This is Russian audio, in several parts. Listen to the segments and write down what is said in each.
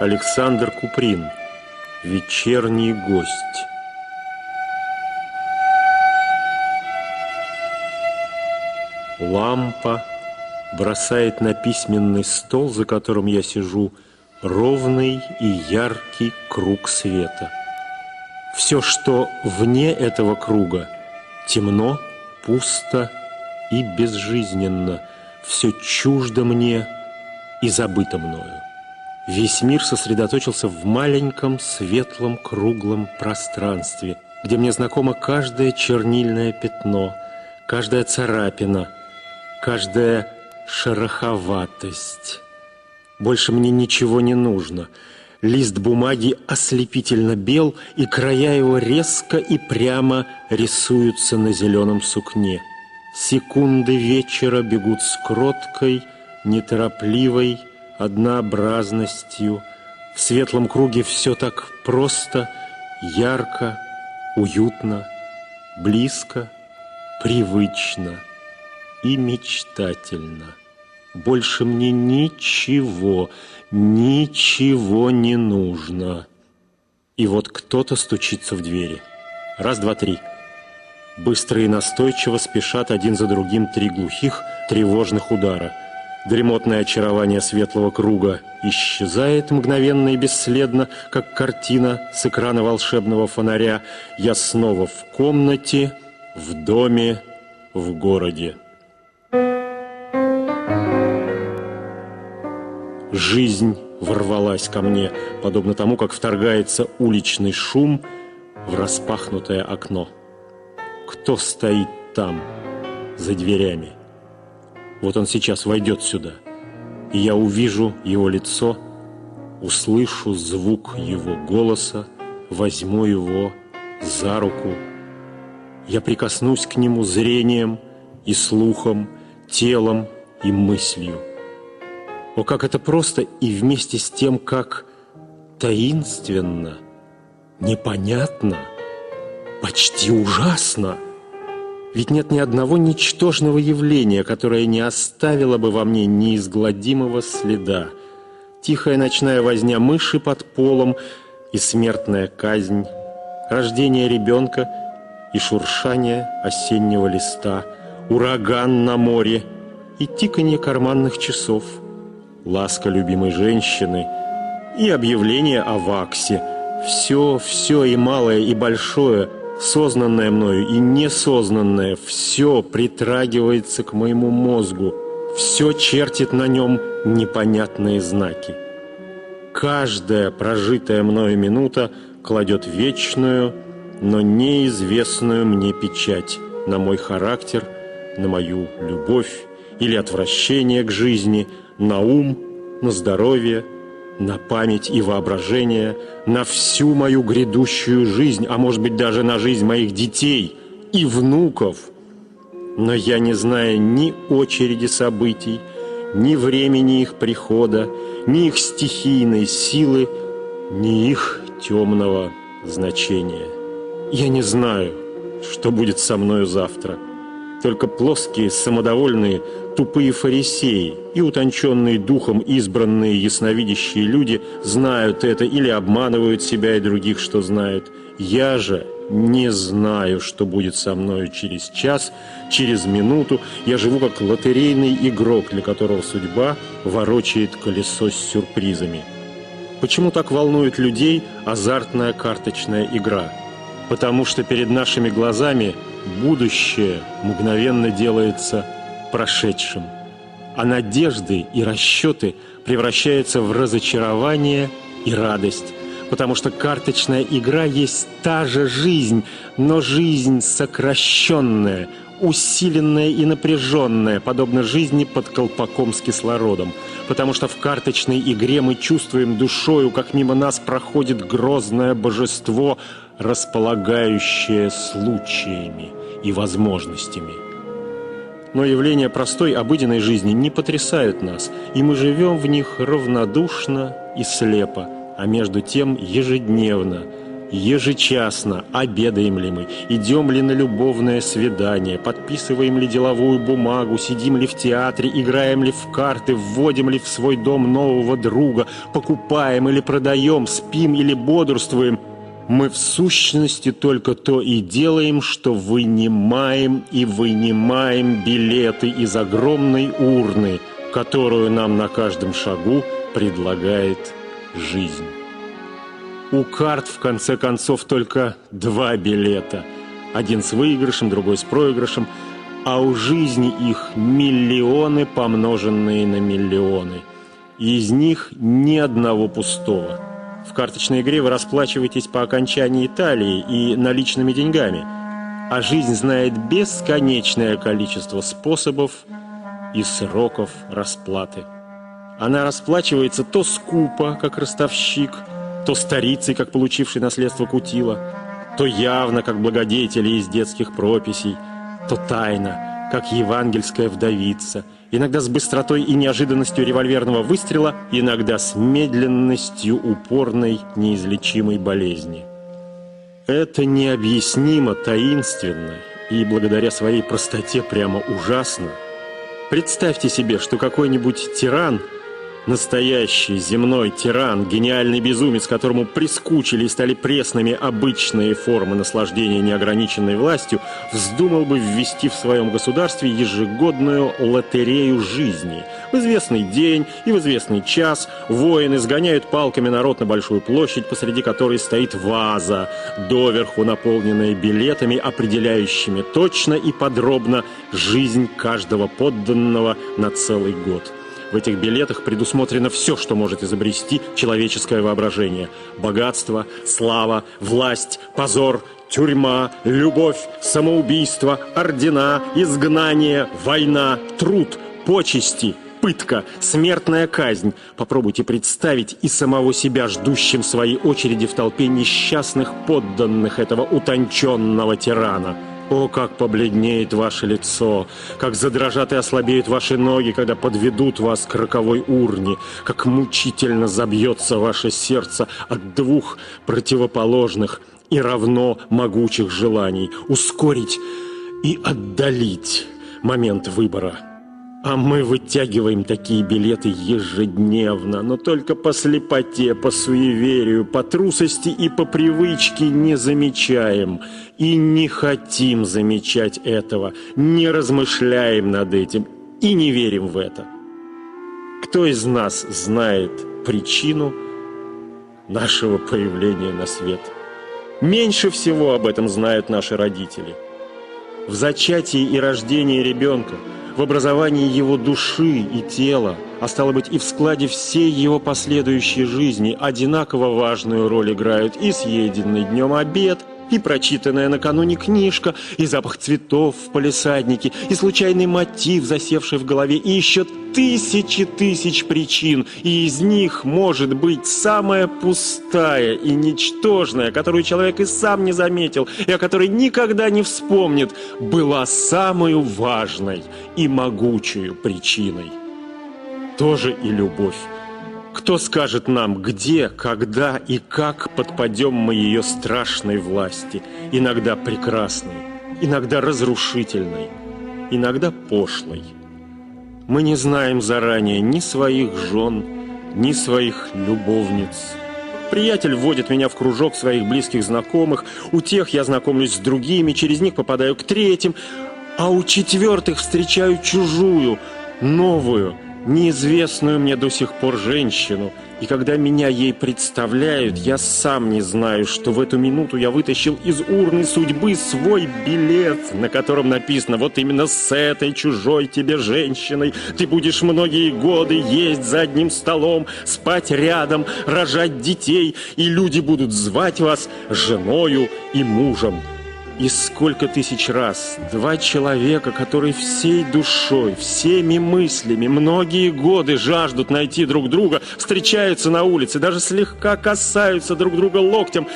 Александр Куприн. Вечерний гость. Лампа бросает на письменный стол, за которым я сижу, ровный и яркий круг света. Все, что вне этого круга, темно, пусто и безжизненно, все чуждо мне и забыто мною. Весь мир сосредоточился в маленьком, светлом, круглом пространстве, где мне знакомо каждое чернильное пятно, каждая царапина, каждая шероховатость. Больше мне ничего не нужно. Лист бумаги ослепительно бел, и края его резко и прямо рисуются на зеленом сукне. Секунды вечера бегут с кроткой, неторопливой, однообразностью. В светлом круге все так просто, ярко, уютно, близко, привычно и мечтательно. Больше мне ничего, ничего не нужно. И вот кто-то стучится в двери. Раз, два, три. Быстро и настойчиво спешат один за другим три глухих, тревожных удара – Дремотное очарование светлого круга исчезает мгновенно и бесследно, как картина с экрана волшебного фонаря. Я снова в комнате, в доме, в городе. Жизнь ворвалась ко мне, подобно тому, как вторгается уличный шум в распахнутое окно. Кто стоит там, за дверями? Вот он сейчас войдет сюда, и я увижу его лицо, услышу звук его голоса, возьму его за руку. Я прикоснусь к нему зрением и слухом, телом и мыслью. О, как это просто и вместе с тем, как таинственно, непонятно, почти ужасно – ведь нет ни одного ничтожного явления, которое не оставило бы во мне неизгладимого следа. Тихая ночная возня мыши под полом и смертная казнь, рождение ребенка и шуршание осеннего листа, ураган на море и тиканье карманных часов, ласка любимой женщины и объявление о ваксе. Все, все и малое, и большое – Сознанное мною и несознанное все притрагивается к моему мозгу, все чертит на нем непонятные знаки. Каждая прожитая мною минута кладет вечную, но неизвестную мне печать на мой характер, на мою любовь или отвращение к жизни, на ум, на здоровье, на память и воображение, на всю мою грядущую жизнь, а может быть даже на жизнь моих детей и внуков. Но я не знаю ни очереди событий, ни времени их прихода, ни их стихийной силы, ни их темного значения. Я не знаю, что будет со мною завтра. Только плоские, самодовольные, тупые фарисеи и утонченные духом избранные ясновидящие люди знают это или обманывают себя и других, что знают. Я же не знаю, что будет со мною через час, через минуту. Я живу как лотерейный игрок, для которого судьба ворочает колесо с сюрпризами. Почему так волнует людей азартная карточная игра? Потому что перед нашими глазами будущее мгновенно делается прошедшим, а надежды и расчеты превращаются в разочарование и радость, потому что карточная игра есть та же жизнь, но жизнь сокращенная, усиленная и напряженная, подобно жизни под колпаком с кислородом, потому что в карточной игре мы чувствуем душою, как мимо нас проходит грозное божество, располагающее случаями и возможностями. Но явления простой обыденной жизни не потрясают нас, и мы живем в них равнодушно и слепо, а между тем ежедневно Ежечасно обедаем ли мы, идем ли на любовное свидание, подписываем ли деловую бумагу, сидим ли в театре, играем ли в карты, вводим ли в свой дом нового друга, покупаем или продаем, спим или бодрствуем. Мы в сущности только то и делаем, что вынимаем и вынимаем билеты из огромной урны, которую нам на каждом шагу предлагает жизнь. У карт, в конце концов, только два билета. Один с выигрышем, другой с проигрышем. А у жизни их миллионы, помноженные на миллионы. И из них ни одного пустого. В карточной игре вы расплачиваетесь по окончании талии и наличными деньгами. А жизнь знает бесконечное количество способов и сроков расплаты. Она расплачивается то скупо, как ростовщик – то старицей, как получивший наследство Кутила, то явно, как благодетели из детских прописей, то тайно, как евангельская вдовица, иногда с быстротой и неожиданностью револьверного выстрела, иногда с медленностью упорной неизлечимой болезни. Это необъяснимо таинственно и благодаря своей простоте прямо ужасно. Представьте себе, что какой-нибудь тиран – Настоящий земной тиран, гениальный безумец, которому прискучили и стали пресными обычные формы наслаждения неограниченной властью, вздумал бы ввести в своем государстве ежегодную лотерею жизни. В известный день и в известный час воины сгоняют палками народ на большую площадь, посреди которой стоит ваза, доверху наполненная билетами, определяющими точно и подробно жизнь каждого подданного на целый год. В этих билетах предусмотрено все, что может изобрести человеческое воображение. Богатство, слава, власть, позор, тюрьма, любовь, самоубийство, ордена, изгнание, война, труд, почести, пытка, смертная казнь. Попробуйте представить и самого себя ждущим своей очереди в толпе несчастных подданных этого утонченного тирана. О, как побледнеет ваше лицо, как задрожат и ослабеют ваши ноги, когда подведут вас к роковой урне, как мучительно забьется ваше сердце от двух противоположных и равно могучих желаний ускорить и отдалить момент выбора. А мы вытягиваем такие билеты ежедневно, но только по слепоте, по суеверию, по трусости и по привычке не замечаем. И не хотим замечать этого, не размышляем над этим и не верим в это. Кто из нас знает причину нашего появления на свет? Меньше всего об этом знают наши родители. В зачатии и рождении ребенка – в образовании его души и тела, а стало быть и в складе всей его последующей жизни одинаково важную роль играют и съеденный днем обед – и прочитанная накануне книжка, и запах цветов в палисаднике, и случайный мотив, засевший в голове, и еще тысячи тысяч причин, и из них может быть самая пустая и ничтожная, которую человек и сам не заметил, и о которой никогда не вспомнит, была самую важной и могучую причиной. Тоже и любовь. Кто скажет нам, где, когда и как подпадем мы ее страшной власти, иногда прекрасной, иногда разрушительной, иногда пошлой? Мы не знаем заранее ни своих жен, ни своих любовниц. Приятель вводит меня в кружок своих близких знакомых, у тех я знакомлюсь с другими, через них попадаю к третьим, а у четвертых встречаю чужую, новую – неизвестную мне до сих пор женщину, и когда меня ей представляют, я сам не знаю, что в эту минуту я вытащил из урны судьбы свой билет, на котором написано вот именно с этой чужой тебе женщиной ты будешь многие годы есть за одним столом, спать рядом, рожать детей, и люди будут звать вас женою и мужем. И сколько тысяч раз два человека, которые всей душой, всеми мыслями, многие годы жаждут найти друг друга, встречаются на улице, даже слегка касаются друг друга локтем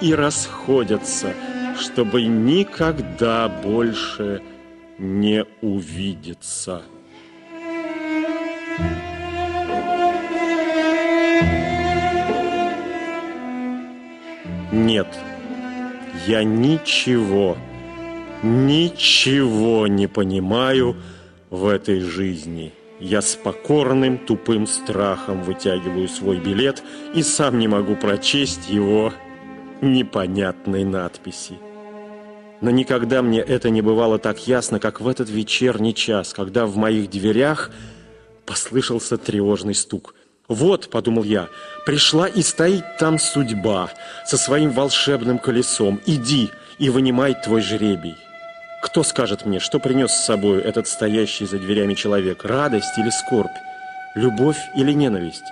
и расходятся, чтобы никогда больше не увидеться. Нет, я ничего, ничего не понимаю в этой жизни. Я с покорным тупым страхом вытягиваю свой билет и сам не могу прочесть его непонятной надписи. Но никогда мне это не бывало так ясно, как в этот вечерний час, когда в моих дверях послышался тревожный стук. «Вот», — подумал я, — «пришла и стоит там судьба со своим волшебным колесом. Иди и вынимай твой жребий». Кто скажет мне, что принес с собой этот стоящий за дверями человек? Радость или скорбь? Любовь или ненависть?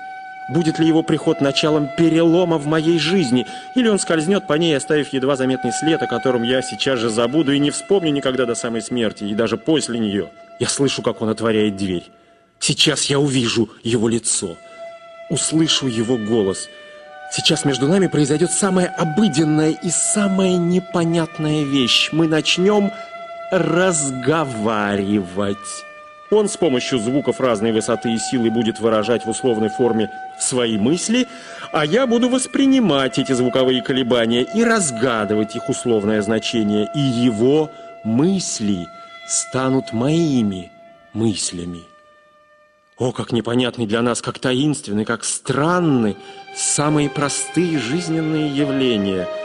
Будет ли его приход началом перелома в моей жизни? Или он скользнет по ней, оставив едва заметный след, о котором я сейчас же забуду и не вспомню никогда до самой смерти, и даже после нее? Я слышу, как он отворяет дверь. Сейчас я увижу его лицо, услышу его голос. Сейчас между нами произойдет самая обыденная и самая непонятная вещь. Мы начнем разговаривать. Он с помощью звуков разной высоты и силы будет выражать в условной форме свои мысли, а я буду воспринимать эти звуковые колебания и разгадывать их условное значение, и его мысли станут моими мыслями. О, как непонятный для нас, как таинственный, как странны самые простые жизненные явления –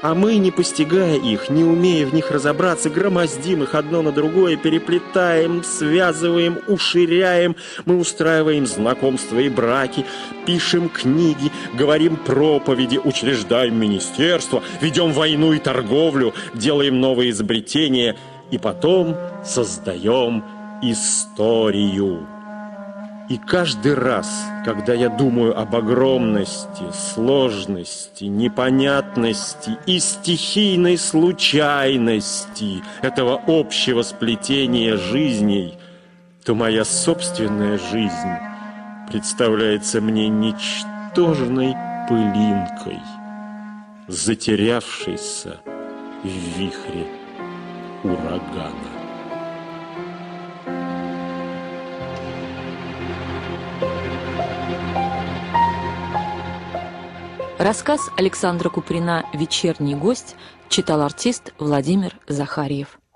а мы, не постигая их, не умея в них разобраться, громоздим их одно на другое, переплетаем, связываем, уширяем. Мы устраиваем знакомства и браки, пишем книги, говорим проповеди, учреждаем министерство, ведем войну и торговлю, делаем новые изобретения и потом создаем историю. И каждый раз, когда я думаю об огромности, сложности, непонятности и стихийной случайности этого общего сплетения жизней, то моя собственная жизнь представляется мне ничтожной пылинкой, затерявшейся в вихре урагана. Рассказ Александра Куприна «Вечерний гость» читал артист Владимир Захарьев.